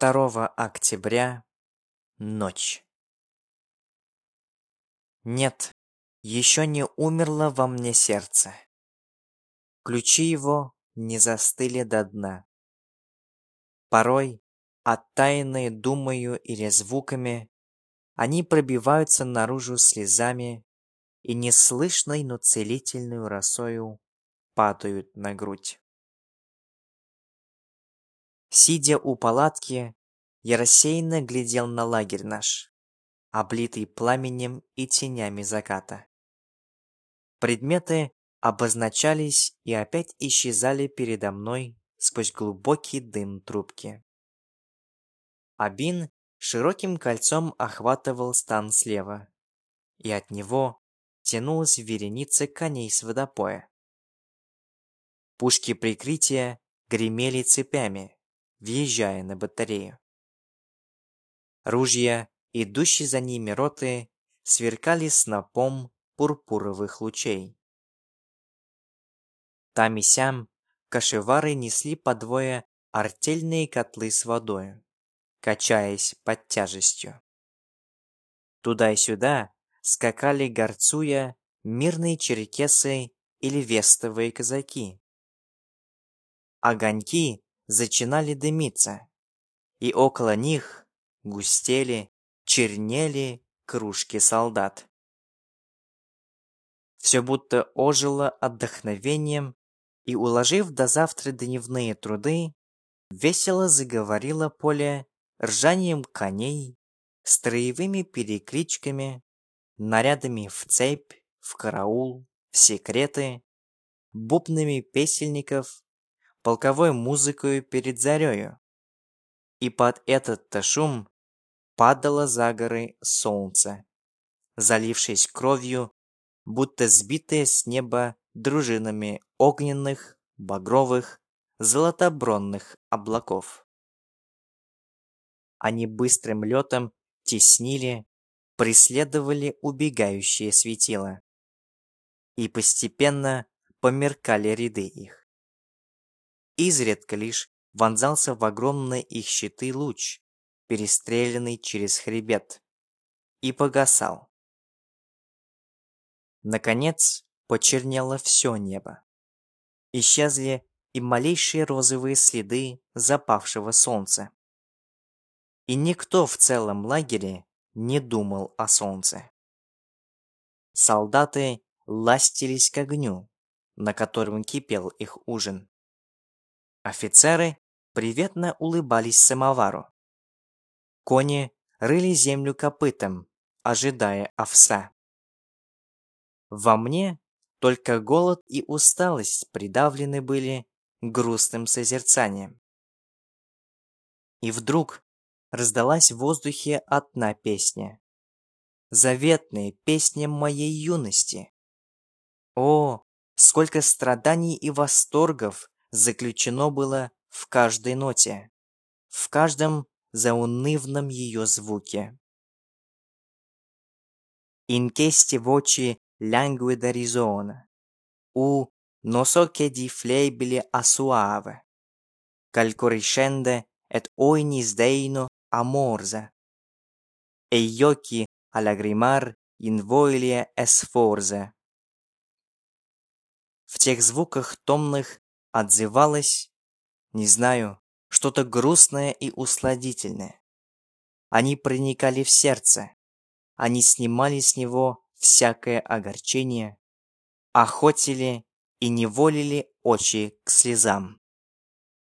2 октября. Ночь. Нет, еще не умерло во мне сердце. Ключи его не застыли до дна. Порой, оттаянные думаю или звуками, они пробиваются наружу слезами и неслышной, но целительную росою падают на грудь. Сидя у палатки, я рассеянно глядел на лагерь наш, облитый пламенем и тенями заката. Предметы обозначались и опять исчезали передо мной сквозь глубокий дым трубки. Абин широким кольцом охватывал стан слева, и от него тянулась вереница коней с водопоя. Пушки прикрытия гремели цепями, въезжая на батарею. Ружья, идущие за ними роты, сверкали снопом пурпуровых лучей. Там и сям кашевары несли по двое артельные котлы с водой, качаясь под тяжестью. Туда и сюда скакали горцуя мирные черкесы или вестовые казаки. Огоньки зачинали дымиться, и около них густели, чернели кружки солдат. Все будто ожило отдохновением, и, уложив до завтра дневные труды, весело заговорило поле ржанием коней, строевыми перекличками, нарядами в цепь, в караул, в секреты, бубнами песельников полковой музыкою перед зарею. И под этот-то шум падало за горы солнце, залившись кровью, будто сбитое с неба дружинами огненных, багровых, золотобронных облаков. Они быстрым летом теснили, преследовали убегающие светила. И постепенно померкали ряды их. Изредка лишь вонзался в огромные их щиты луч, перестрелянный через хребет, и погасал. Наконец, почернело все небо. Исчезли и малейшие розовые следы запавшего солнца. И никто в целом лагере не думал о солнце. Солдаты ластились к огню, на котором кипел их ужин. Офицеры приветно улыбались самовару. Кони рыли землю копытом, ожидая овса. Во мне только голод и усталость придавлены были грустным созерцанием. И вдруг раздалась в воздухе одна песня. Заветная песня моей юности. О, сколько страданий и восторгов заключено было в каждой ноте, в каждом заунывном ее звуке. In queste voci languida risona, u non so che di flebile a suave, calcoriscende et oinis deino amorza, e gli occhi a lagrimar in voilie esforze. В тех звуках томных отзывалось, не знаю, что-то грустное и усладительное. Они проникали в сердце, они снимали с него всякое огорчение, охотили и неволили очи к слезам.